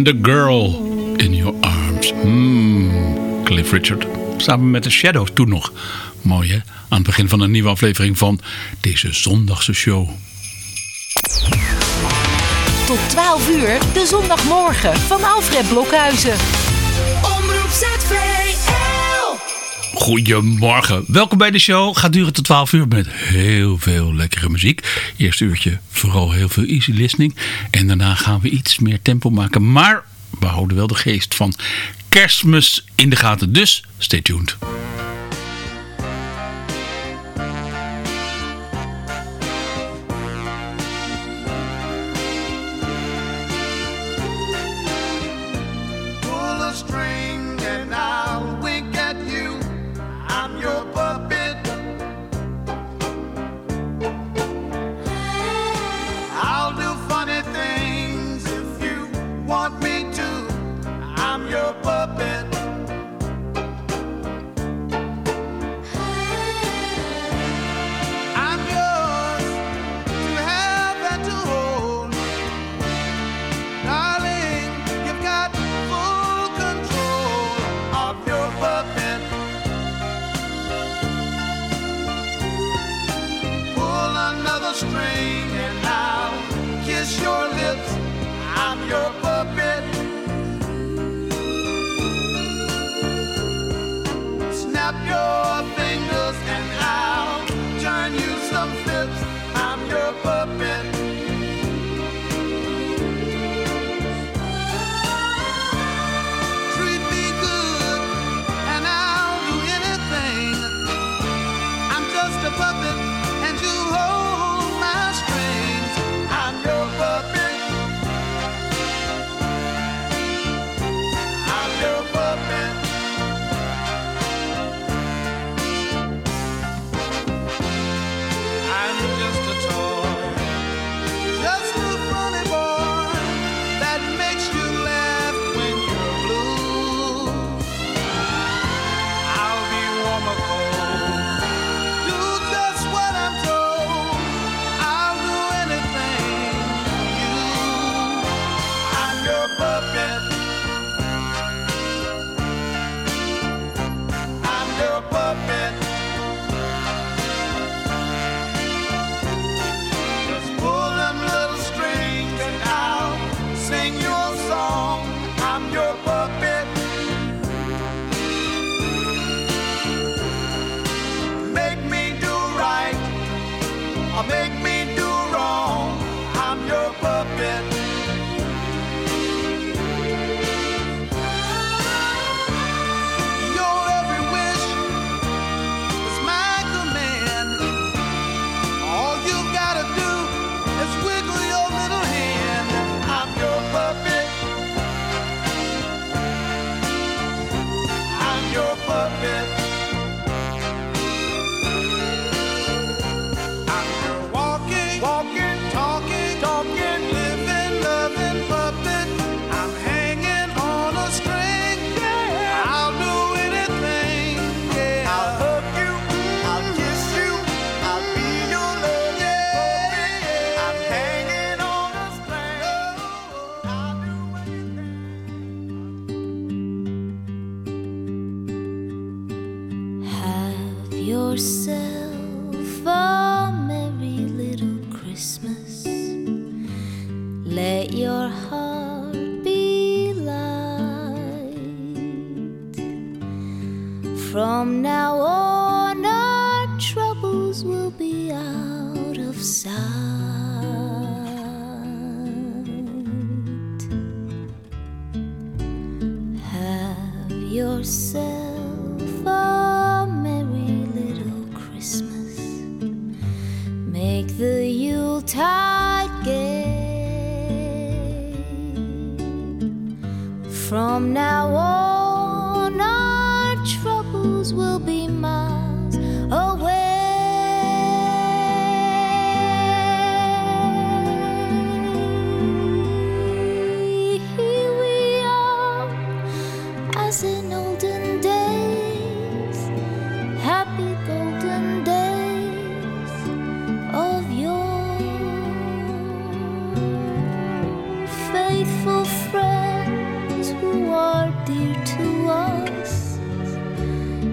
When the Girl in Your Arms. Hmm, Cliff Richard. Samen met de Shadows toen nog. Mooi hè? Aan het begin van een nieuwe aflevering van deze zondagse show. Tot 12 uur, de zondagmorgen van Alfred Blokhuizen. Omroep ZVL. Goedemorgen. Welkom bij de show. Gaat duren tot 12 uur met heel veel lekkere muziek. Eerste uurtje vooral heel veel easy listening. En daarna gaan we iets meer tempo maken. Maar we houden wel de geest van kerstmis in de gaten. Dus stay tuned. String and I'll kiss your lips. I'm your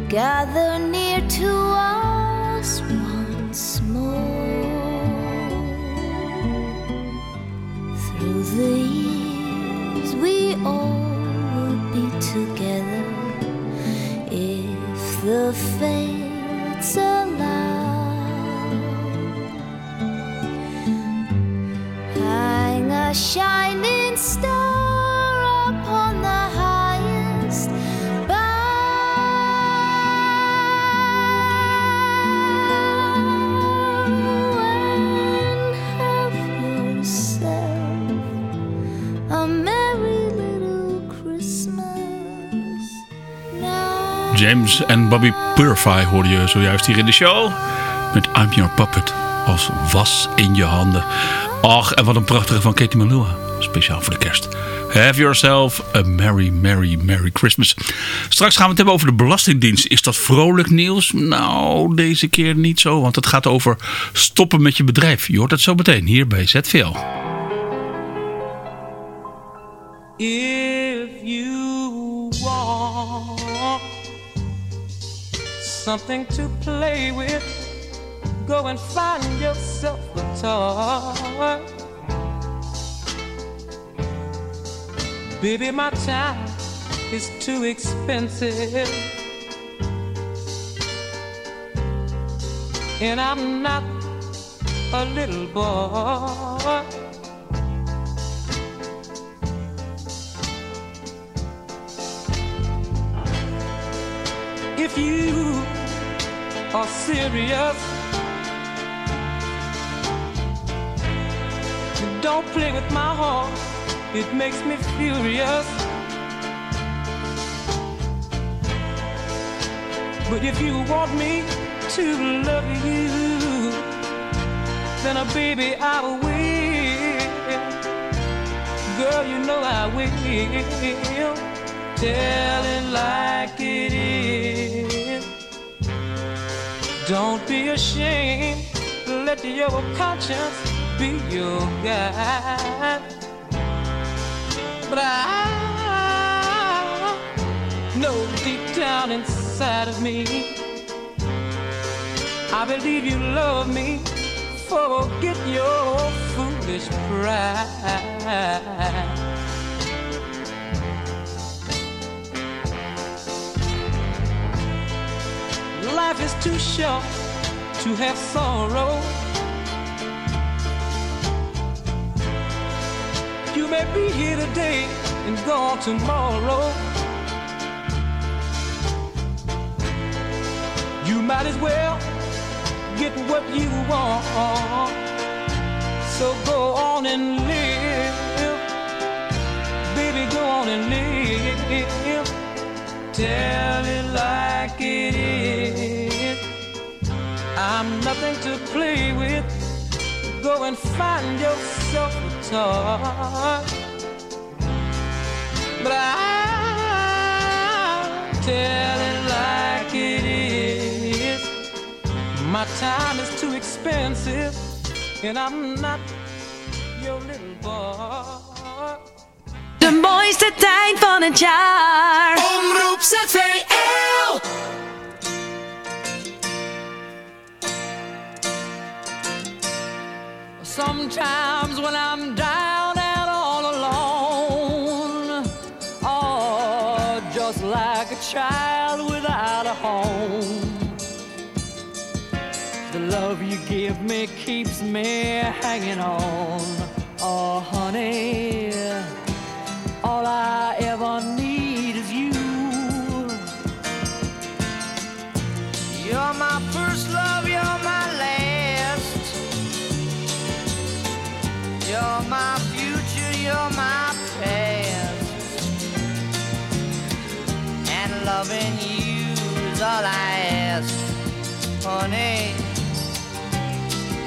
gather near En Bobby Purify hoorde je zojuist hier in de show. Met I'm Your Puppet als was in je handen. Ach, en wat een prachtige van Katie Melua. Speciaal voor de kerst. Have yourself a merry, merry, merry Christmas. Straks gaan we het hebben over de Belastingdienst. Is dat vrolijk nieuws? Nou, deze keer niet zo. Want het gaat over stoppen met je bedrijf. Je hoort het zo meteen hier bij ZVL. Something to play with, go and find yourself a toy. Baby, my time is too expensive. And I'm not a little boy. if you are serious. Don't play with my heart, it makes me furious. But if you want me to love you, then a baby I will. Girl, you know I will. Tell it like it is. Don't be ashamed. Let your conscience be your guide. But I know deep down inside of me, I believe you love me. Forget your foolish pride. Life is too short to have sorrow. You may be here today and gone tomorrow. You might as well get what you want. So go on and live. Baby, go on and live tell it like it is. I'm nothing to play with. Go and find yourself a toy. But I tell it like it is. My time is too expensive, and I'm not your little boy. De mooiste tijd van het jaar. Omroep ZVL. Sometimes when I'm down and all alone, oh, just like a child without a home. The love you give me keeps me hanging on. Oh, honey, my future, you're my past. And loving you is all I ask, honey.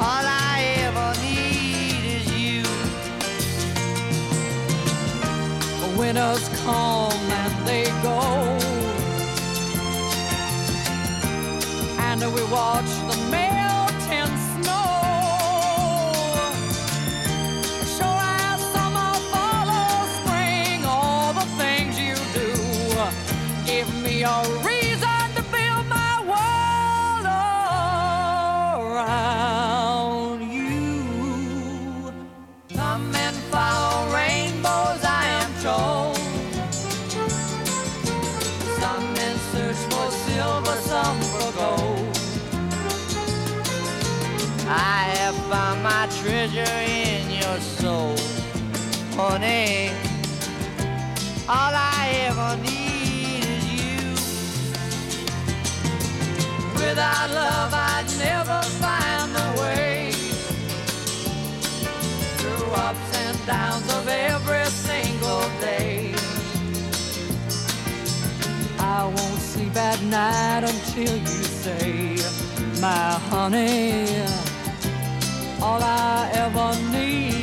All I ever need is you. Winters come and they go. And we watch a reason to build my world around you. Come and follow rainbows, I am told. Some men search for silver, some for gold. I have found my treasure in your soul, honey. All I ever need Without love, I'd never find the way through ups and downs of every single day. I won't sleep at night until you say, My honey, all I ever need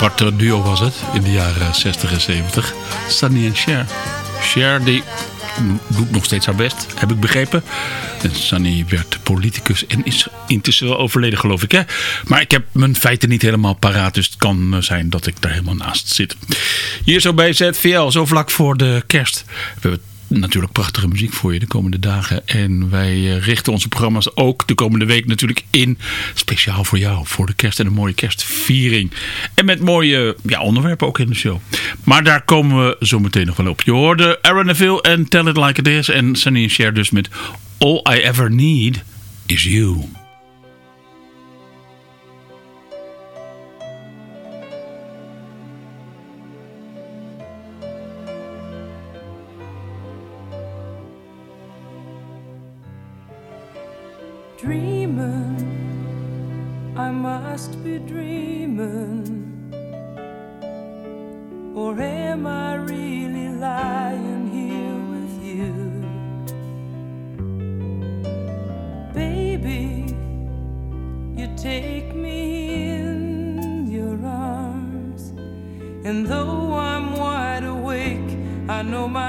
Apart duo was het in de jaren 60 en 70. Sunny en Cher. Cher die doet nog steeds haar best, heb ik begrepen. En Sunny werd politicus en is intussen wel overleden geloof ik. Hè? Maar ik heb mijn feiten niet helemaal paraat. Dus het kan eh, zijn dat ik daar helemaal naast zit. Hier zo bij ZVL, zo vlak voor de kerst. We hebben natuurlijk prachtige muziek voor je de komende dagen. En wij eh, richten onze programma's ook de komende week natuurlijk in. Speciaal voor jou, voor de kerst en een mooie kerstviering. En met mooie ja, onderwerpen ook in de show. Maar daar komen we zo meteen nog wel op. Je hoorde Aaron Neville en Tell It Like It Is. En Sunny Cher dus met All I Ever Need Is You. Dreaming, I must be dreaming. Or am I really lying here with you? Baby, you take me in your arms. And though I'm wide awake, I know my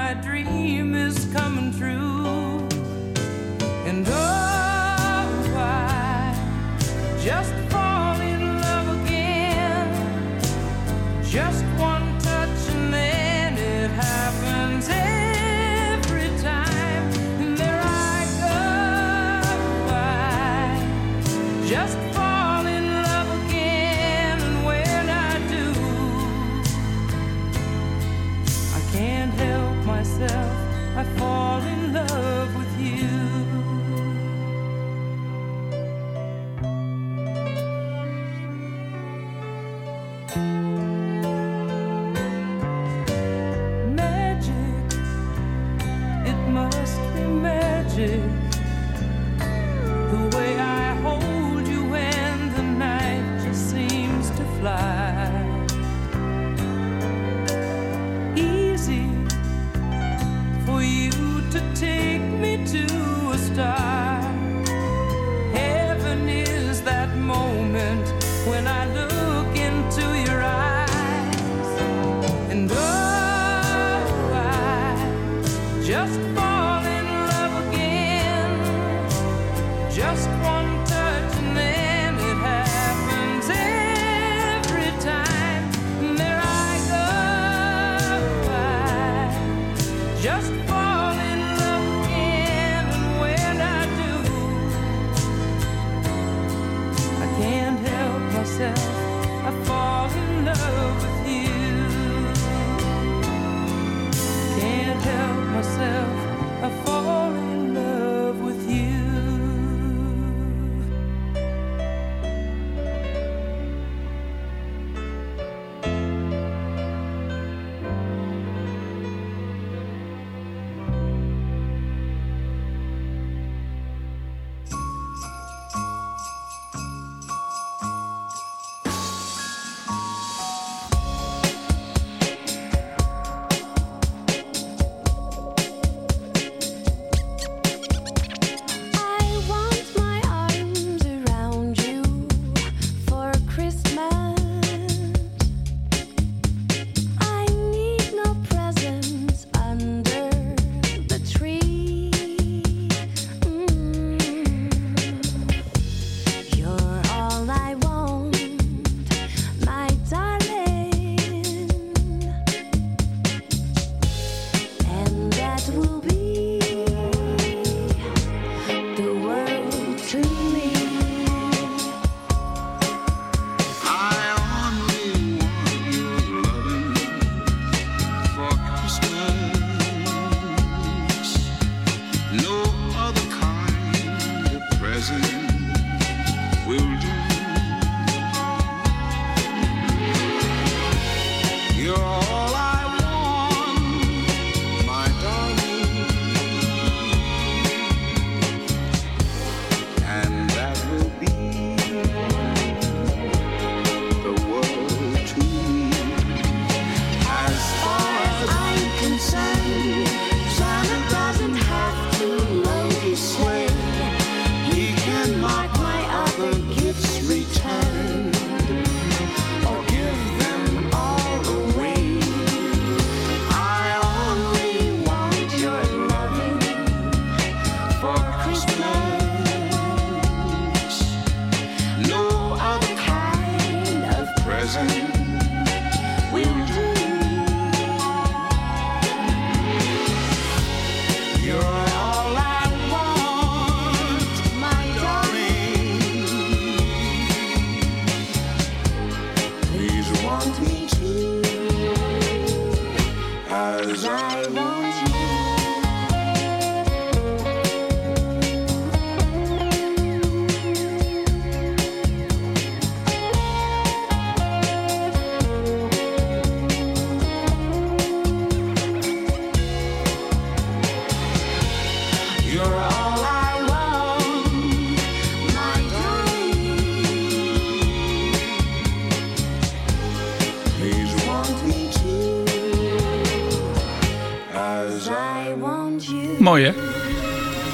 Mooi?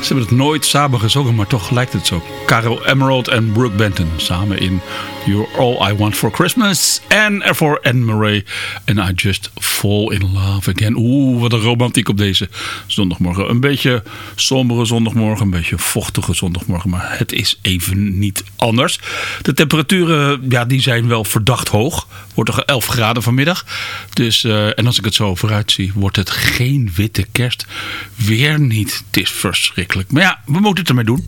Ze hebben het nooit samen gezongen, maar toch lijkt het zo. Carol Emerald en Brooke Benton samen in You're All I Want For Christmas. En ervoor Anne Murray en I Just Fall In Love Again. Oeh, wat een romantiek op deze zondagmorgen. Een beetje sombere zondagmorgen, een beetje vochtige zondagmorgen. Maar het is even niet anders. De temperaturen, ja, die zijn wel verdacht hoog. Wordt toch 11 graden vanmiddag. Dus, eh, en als ik het zo vooruit zie, wordt het geen witte kerst. Weer niet. Het is verschrikkelijk. Maar ja, we moeten het ermee doen.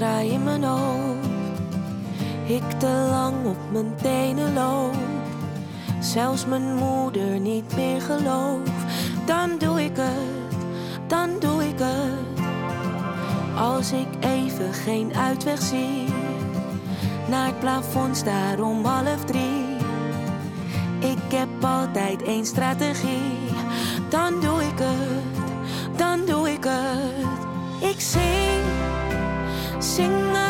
Draai in mijn hoofd, ik te lang op mijn tenen loop, zelfs mijn moeder niet meer geloof, dan doe ik het, dan doe ik het. Als ik even geen uitweg zie, naar het plafond staar om half drie. Ik heb altijd één strategie. Dan doe ik het, dan doe ik het. Ik zing, zing maar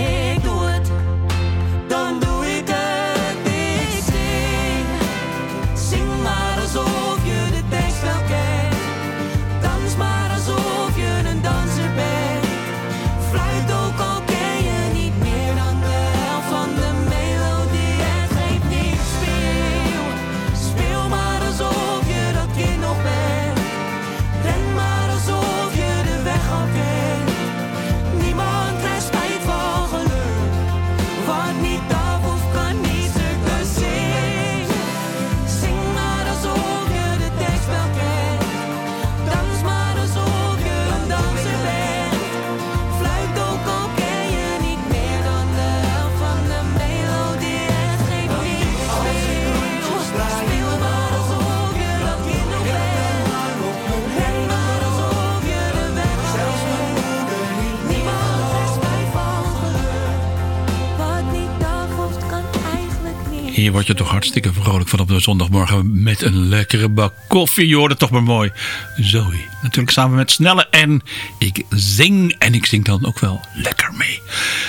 Hier word je toch hartstikke vrolijk van op de zondagmorgen met een lekkere bak koffie. Je hoort het toch maar mooi. Zoe, natuurlijk samen met Snelle en ik zing. En ik zing dan ook wel lekker mee.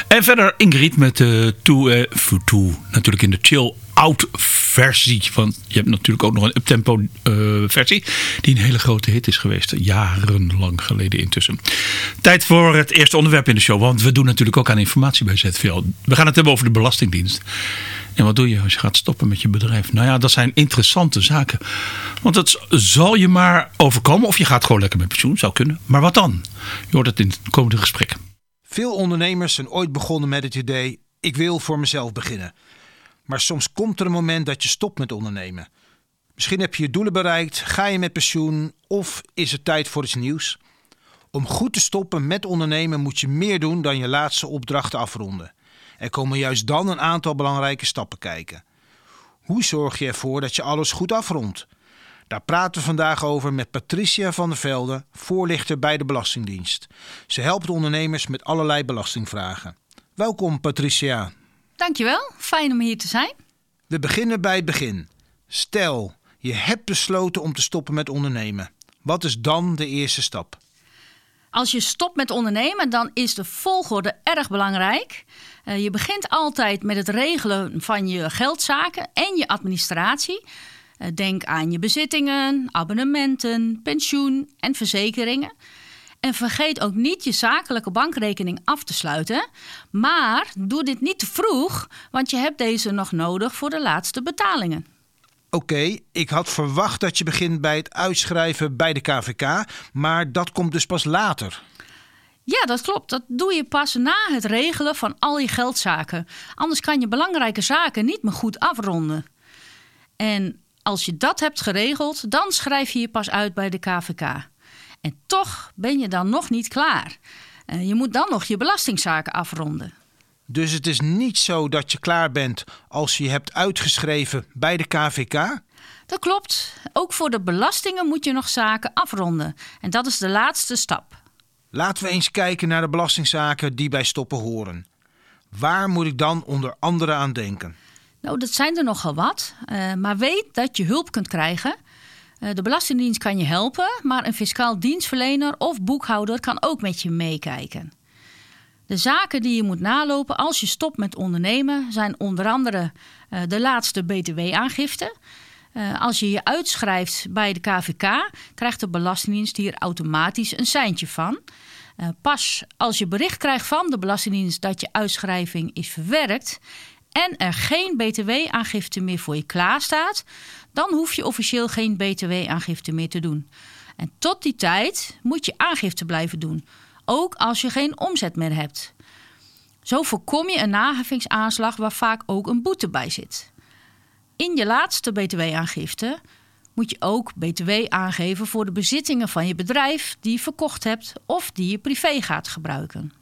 En verder Ingrid met uh, Tout et Foutou. Natuurlijk in de chill out versie. Want je hebt natuurlijk ook nog een uptempo uh, versie. Die een hele grote hit is geweest. Jarenlang geleden intussen. Tijd voor het eerste onderwerp in de show. Want we doen natuurlijk ook aan informatie bij ZVL. We gaan het hebben over de Belastingdienst. En wat doe je als je gaat stoppen met je bedrijf? Nou ja, dat zijn interessante zaken. Want het zal je maar overkomen. Of je gaat gewoon lekker met pensioen. Zou kunnen. Maar wat dan? Je hoort het in het komende gesprek. Veel ondernemers zijn ooit begonnen met het idee: ik wil voor mezelf beginnen. Maar soms komt er een moment dat je stopt met ondernemen. Misschien heb je je doelen bereikt, ga je met pensioen of is het tijd voor iets nieuws. Om goed te stoppen met ondernemen moet je meer doen dan je laatste opdrachten afronden. Er komen juist dan een aantal belangrijke stappen kijken. Hoe zorg je ervoor dat je alles goed afrondt? Daar praten we vandaag over met Patricia van der Velde, voorlichter bij de Belastingdienst. Ze helpt ondernemers met allerlei belastingvragen. Welkom Patricia. Dankjewel, fijn om hier te zijn. We beginnen bij het begin. Stel, je hebt besloten om te stoppen met ondernemen. Wat is dan de eerste stap? Als je stopt met ondernemen, dan is de volgorde erg belangrijk. Uh, je begint altijd met het regelen van je geldzaken en je administratie. Uh, denk aan je bezittingen, abonnementen, pensioen en verzekeringen. En vergeet ook niet je zakelijke bankrekening af te sluiten. Maar doe dit niet te vroeg, want je hebt deze nog nodig voor de laatste betalingen. Oké, ik had verwacht dat je begint bij het uitschrijven bij de KVK, maar dat komt dus pas later. Ja, dat klopt. Dat doe je pas na het regelen van al je geldzaken. Anders kan je belangrijke zaken niet meer goed afronden. En als je dat hebt geregeld, dan schrijf je je pas uit bij de KVK. En toch ben je dan nog niet klaar. Uh, je moet dan nog je belastingzaken afronden. Dus het is niet zo dat je klaar bent als je hebt uitgeschreven bij de KVK? Dat klopt. Ook voor de belastingen moet je nog zaken afronden. En dat is de laatste stap. Laten we eens kijken naar de belastingzaken die bij stoppen horen. Waar moet ik dan onder andere aan denken? Nou, dat zijn er nogal wat. Uh, maar weet dat je hulp kunt krijgen eh, de Belastingdienst kan je helpen, maar een fiscaal dienstverlener of boekhouder kan ook met je meekijken. De zaken die je moet nalopen als je stopt met ondernemen zijn onder andere uh, de laatste BTW-aangifte. Uh, als je je uitschrijft bij de KVK, krijgt de Belastingdienst hier automatisch een seintje van. Pas als je bericht krijgt van de Belastingdienst dat je uitschrijving is verwerkt en er geen BTW-aangifte meer voor je klaarstaat, dan hoef je officieel geen BTW-aangifte meer te doen. En tot die tijd moet je aangifte blijven doen, ook als je geen omzet meer hebt. Zo voorkom je een naheffingsaanslag waar vaak ook een boete bij zit. In je laatste BTW-aangifte moet je ook BTW aangeven voor de bezittingen van je bedrijf die je verkocht hebt of die je privé gaat gebruiken.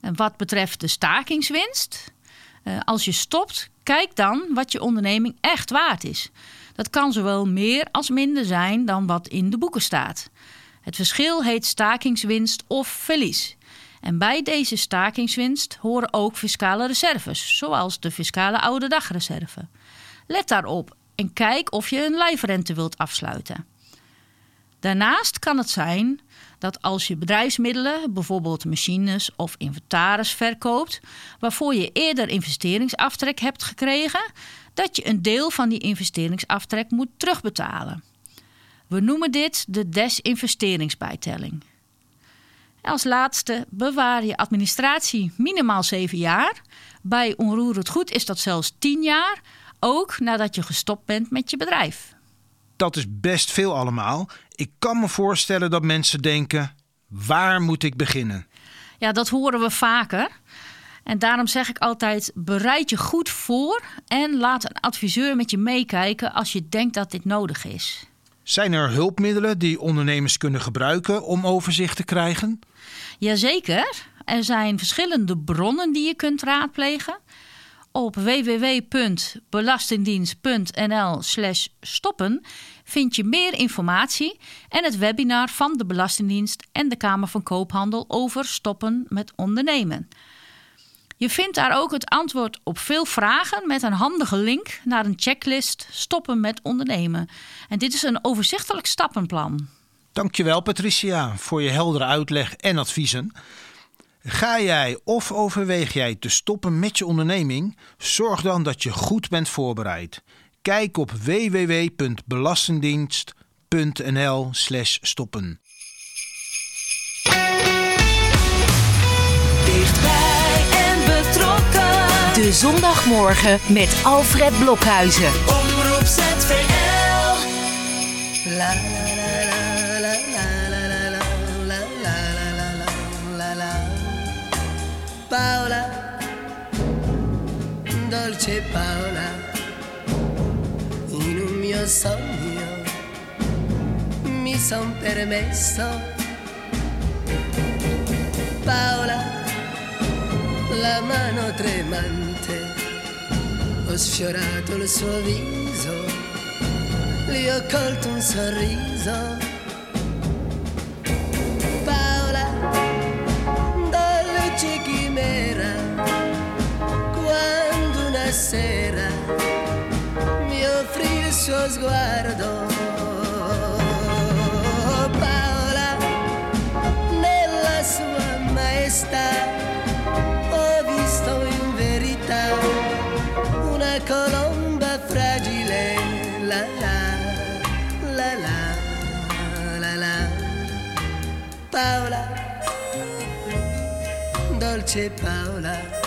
En wat betreft de stakingswinst, eh, als je stopt, kijk dan wat je onderneming echt waard is. Dat kan zowel meer als minder zijn dan wat in de boeken staat. Het verschil heet stakingswinst of verlies. En bij deze stakingswinst horen ook fiscale reserves, zoals de fiscale oude dagreserve. Let daarop en kijk of je een lijfrente wilt afsluiten. Daarnaast kan het zijn dat als je bedrijfsmiddelen, bijvoorbeeld machines of inventaris verkoopt, waarvoor je eerder investeringsaftrek hebt gekregen, dat je een deel van die investeringsaftrek moet terugbetalen. We noemen dit de desinvesteringsbijtelling. Als laatste bewaar je administratie minimaal 7 jaar. Bij onroerend goed is dat zelfs 10 jaar, ook nadat je gestopt bent met je bedrijf. Dat is best veel allemaal. Ik kan me voorstellen dat mensen denken: waar moet ik beginnen? Ja, dat horen we vaker. En daarom zeg ik altijd: bereid je goed voor en laat een adviseur met je meekijken als je denkt dat dit nodig is. Zijn er hulpmiddelen die ondernemers kunnen gebruiken om overzicht te krijgen? Jazeker. Er zijn verschillende bronnen die je kunt raadplegen. Op www.belastingdienst.nl/stoppen vind je meer informatie en het webinar van de Belastingdienst en de Kamer van Koophandel over stoppen met ondernemen. Je vindt daar ook het antwoord op veel vragen met een handige link naar een checklist Stoppen met ondernemen. En dit is een overzichtelijk stappenplan. Dankjewel Patricia voor je heldere uitleg en adviezen. Ga jij of overweeg jij te stoppen met je onderneming? Zorg dan dat je goed bent voorbereid. Kijk op www.belastingdienst.nl/stoppen. Dichtbij en betrokken. De zondagmorgen met Alfred Blokhuizen. Omroep ZVL. La Paola, dolce Paola, in un mio sogno mi son permesso. Paola, la mano tremante, ho sfiorato il suo viso, gli ho colto un sorriso. Sguardo. Paola, nella sua maestà ho visto in verità una colomba fragile, la la la la la la. Paola, dolce. Paola,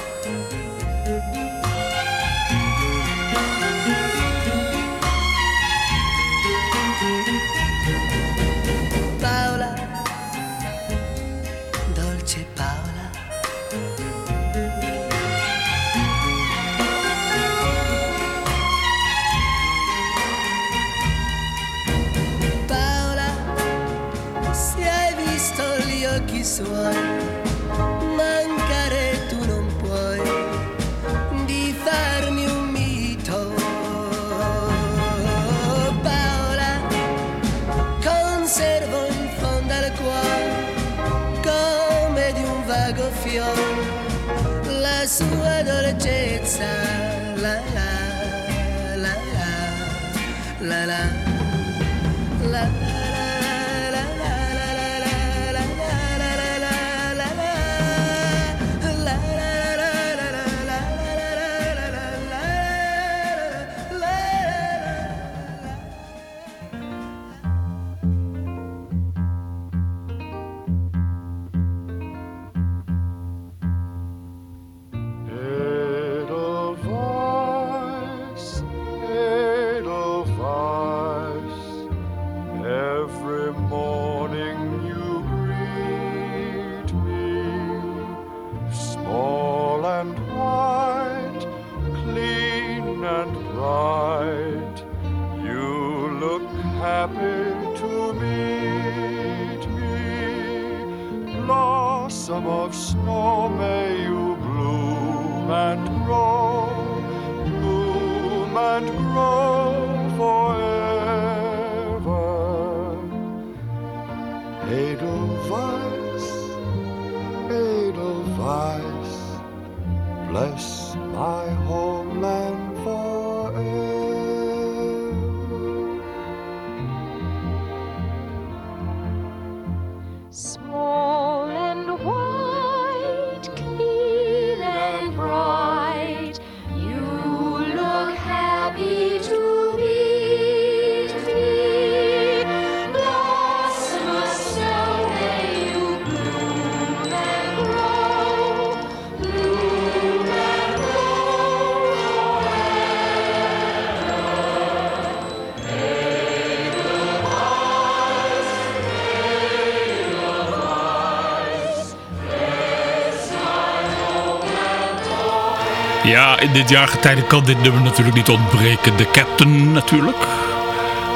Ja, in dit jaargetijde kan dit nummer natuurlijk niet ontbreken. De Captain natuurlijk.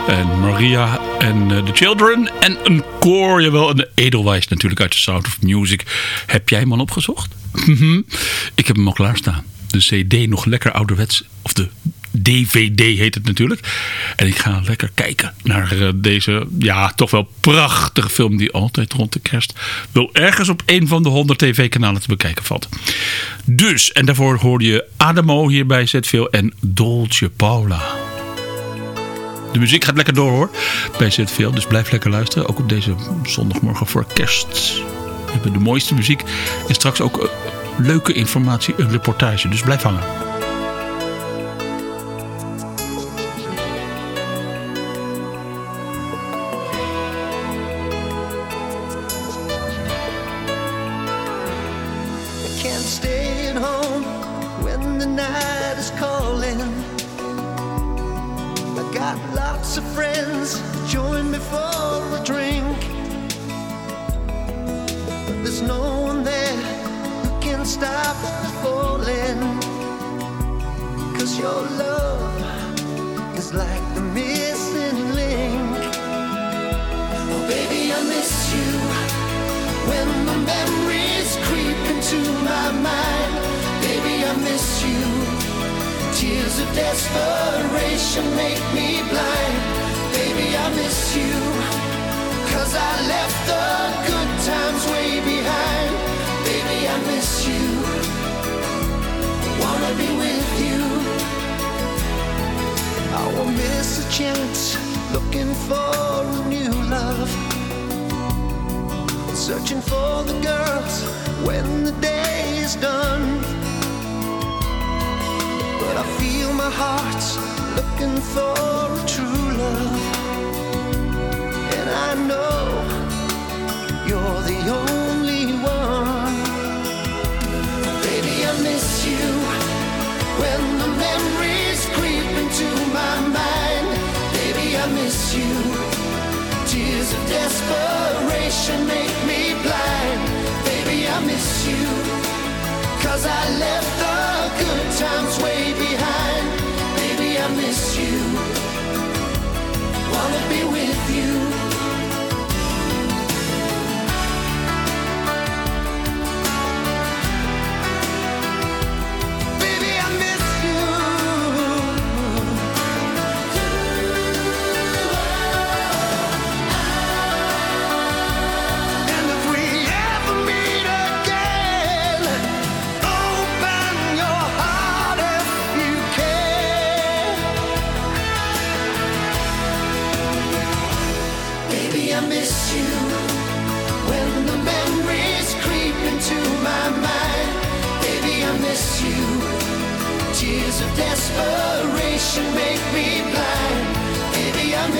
En Maria en eh, de Children. En een koor, jawel. En de Edelwijs natuurlijk uit de Sound of Music. Heb jij hem al opgezocht? Mhm. Ik heb hem al klaarstaan. De cd nog lekker ouderwets. Of de DVD heet het natuurlijk. En ik ga lekker kijken naar eh, deze, ja, toch wel prachtige film die altijd rond de kerst wel ergens op een van de 100 tv-kanalen te bekijken valt. Dus, en daarvoor hoorde je Adamo hier bij ZVL en Dolce Paula. De muziek gaat lekker door hoor, bij ZVL. Dus blijf lekker luisteren, ook op deze zondagmorgen voor kerst. We hebben de mooiste muziek en straks ook eh, leuke informatie, een reportage. Dus blijf hangen. Cause I left the good times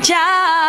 家。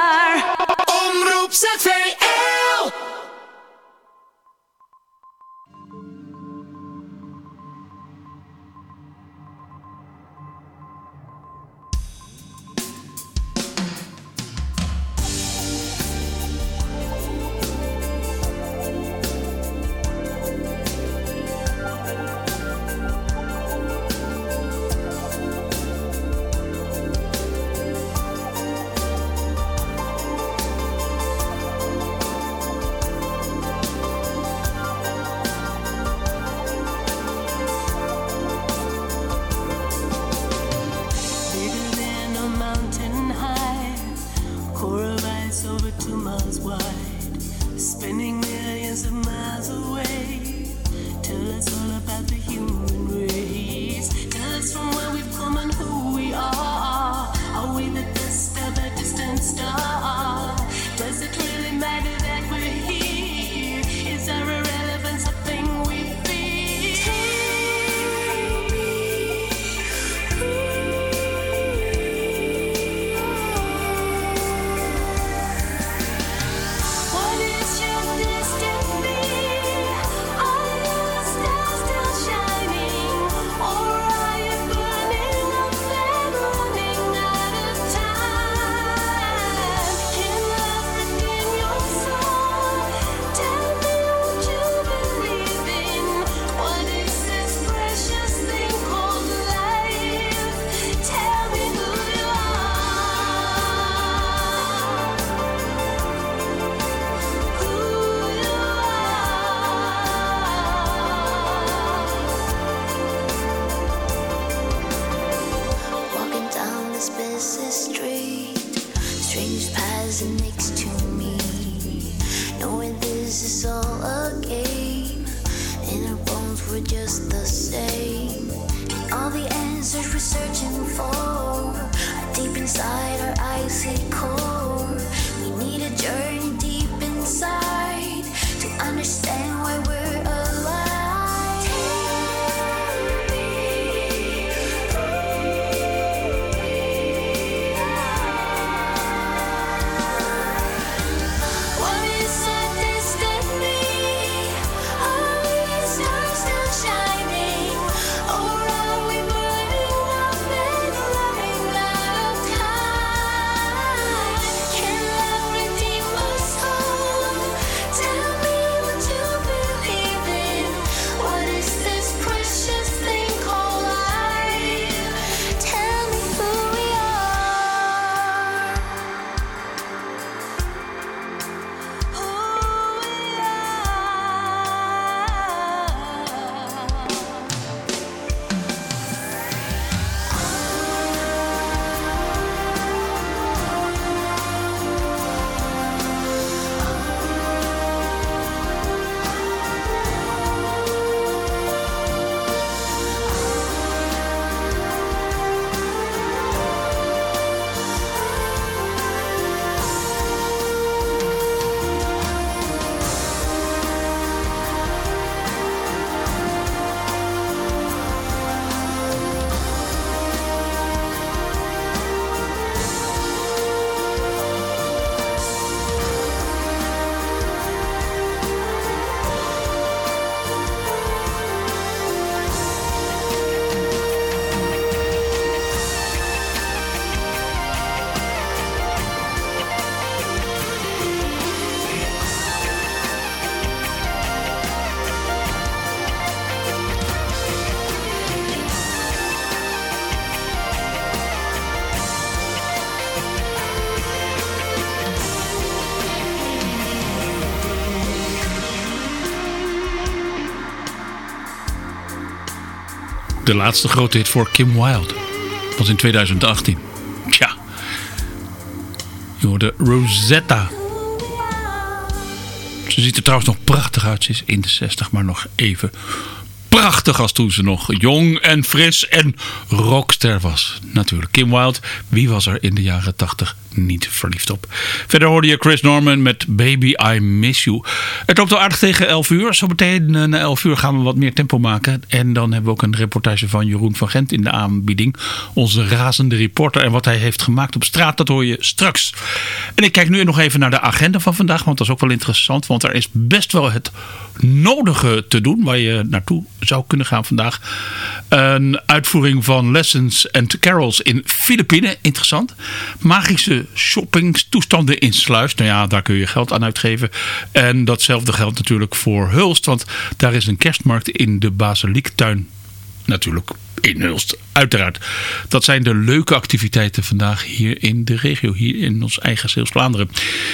De laatste grote hit voor Kim Wilde was in 2018. Tja. Je Rosetta. Ze ziet er trouwens nog prachtig uit. Ze is in de 60, maar nog even prachtig als toen ze nog jong en fris en rockster was. Natuurlijk, Kim Wilde. Wie was er in de jaren 80 niet verliefd op? Verder hoorde je Chris Norman met Baby I Miss You. Het loopt al aardig tegen 11 uur. Zometeen eh, na 11 uur gaan we wat meer tempo maken. En dan hebben we ook een reportage van Jeroen van Gent in de aanbieding. Onze razende reporter. En wat hij heeft gemaakt op straat, dat hoor je straks. En ik kijk nu nog even naar de agenda van vandaag. Want dat is ook wel interessant. Want er is best wel het nodige te doen. Waar je naartoe zou kunnen gaan vandaag. Een uitvoering van Lessons and Carols in Filipijnen. Interessant. Magische shoppingstoestanden in Sluis. Nou ja, daar kun je geld aan uitgeven. En datzelfde geldt natuurlijk voor Hulst. Want daar is een kerstmarkt in de Basiliektuin. Natuurlijk in Hulst, uiteraard. Dat zijn de leuke activiteiten vandaag hier in de regio, hier in ons eigen Zeeuws-Vlaanderen.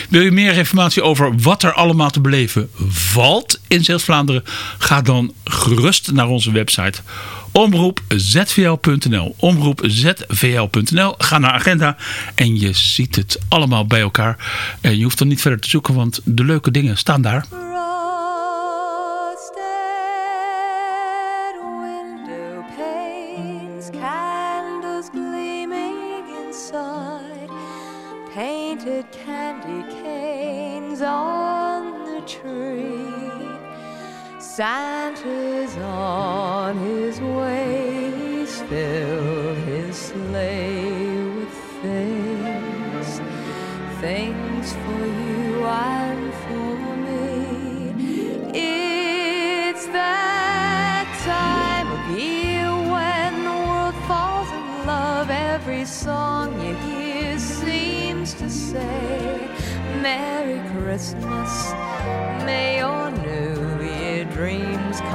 Wil je meer informatie over wat er allemaal te beleven valt in Zeeuws-Vlaanderen? Ga dan gerust naar onze website omroepzvl.nl. Omroepzvl.nl. Ga naar agenda en je ziet het allemaal bij elkaar. En je hoeft er niet verder te zoeken, want de leuke dingen staan daar. Frosted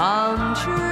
长驱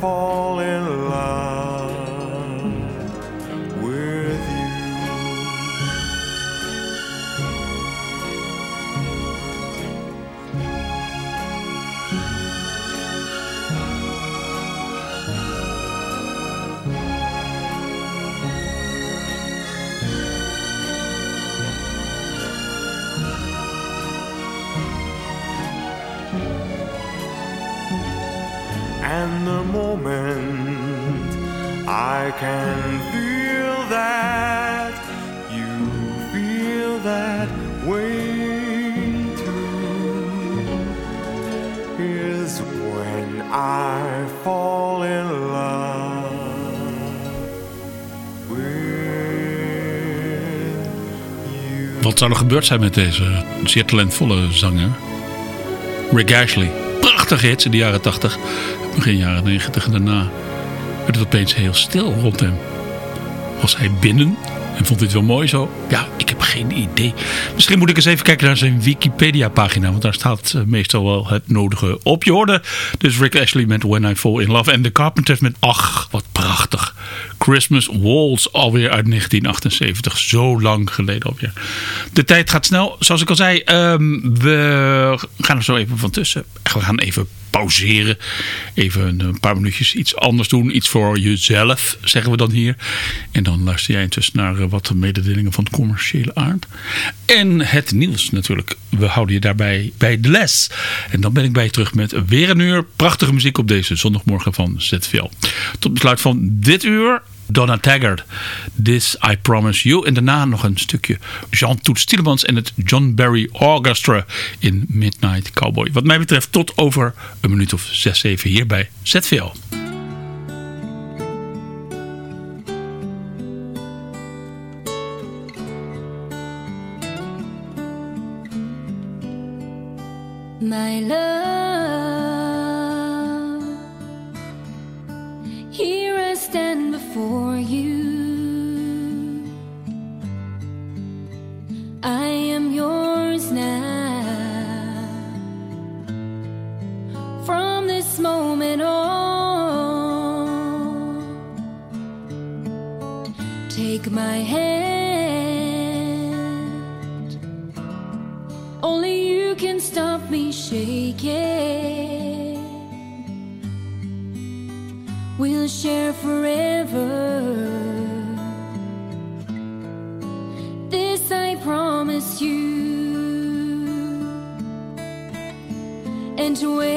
I can feel that you feel that way too is when I fall in love Wat zou er gebeurd zijn met deze zeer talentvolle zanger? Rick Ashley. Prachtige hits in de jaren 80, begin jaren 90 en daarna werd het opeens heel stil rond hem. Was hij binnen en vond dit wel mooi zo? Ja, ik heb geen idee. Misschien moet ik eens even kijken naar zijn Wikipedia pagina, want daar staat eh, meestal wel het nodige op. Je hoorde dus Rick Ashley met When I Fall in Love en The Carpenters met Ach, wat prachtig. Christmas Waltz alweer uit 1978. Zo lang geleden alweer. De tijd gaat snel. Zoals ik al zei, ehm, we gaan er zo even van tussen. We gaan even pauzeren. Even een paar minuutjes iets anders doen. Iets voor jezelf, zeggen we dan hier. En dan luister jij intussen naar eh, wat mededelingen van commerciële aard. En het nieuws natuurlijk. We houden je daarbij bij de les. En dan ben ik bij je terug met weer een uur prachtige muziek op deze zondagmorgen van ZVL. Tot besluit van dit uur Donna Taggart, This I Promise You. En daarna nog een stukje Jean Toets Tielemans en het John Barry Orchestra in Midnight Cowboy. Wat mij betreft tot over een minuut of zes, zeven hier bij ZVL. My before you. I am yours now. From this moment on, take my hand. Only you can stop me shaking. We'll share forever. This I promise you. And when